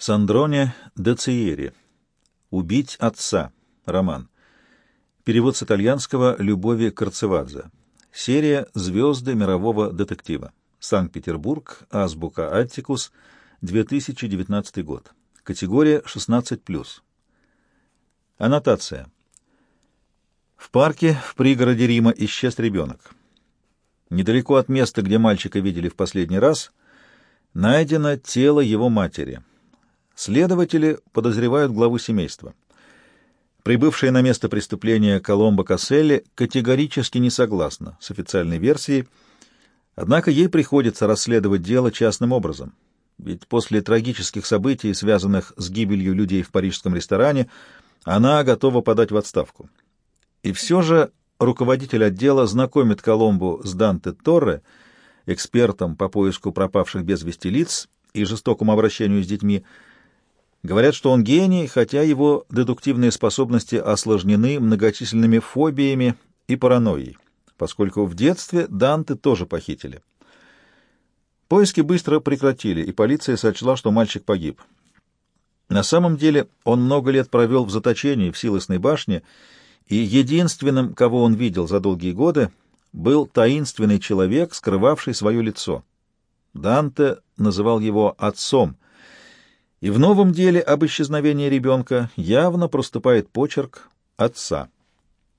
Сандроне де Циери. «Убить отца». Роман. Перевод с итальянского Любови Карцевадзе. Серия «Звезды мирового детектива». Санкт-Петербург. Азбука Аттикус. 2019 год. Категория 16+. Аннотация. В парке в пригороде Рима исчез ребенок. Недалеко от места, где мальчика видели в последний раз, найдено тело его матери. Следователи подозревают главу семейства. Прибывшая на место преступления Коломбо Касселли категорически не согласна с официальной версией, однако ей приходится расследовать дело частным образом. Ведь после трагических событий, связанных с гибелью людей в парижском ресторане, она готова подать в отставку. И все же руководитель отдела знакомит Коломбу с Данте Торре, экспертом по поиску пропавших без вести лиц и жестокому обращению с детьми, Говорят, что он гений, хотя его дедуктивные способности осложнены многочисленными фобиями и паранойей, поскольку в детстве Данте тоже похитили. Поиски быстро прекратили, и полиция сочла, что мальчик погиб. На самом деле он много лет провел в заточении в Силосной башне, и единственным, кого он видел за долгие годы, был таинственный человек, скрывавший свое лицо. Данте называл его отцом, и в новом деле об исчезновении ребенка явно проступает почерк отца.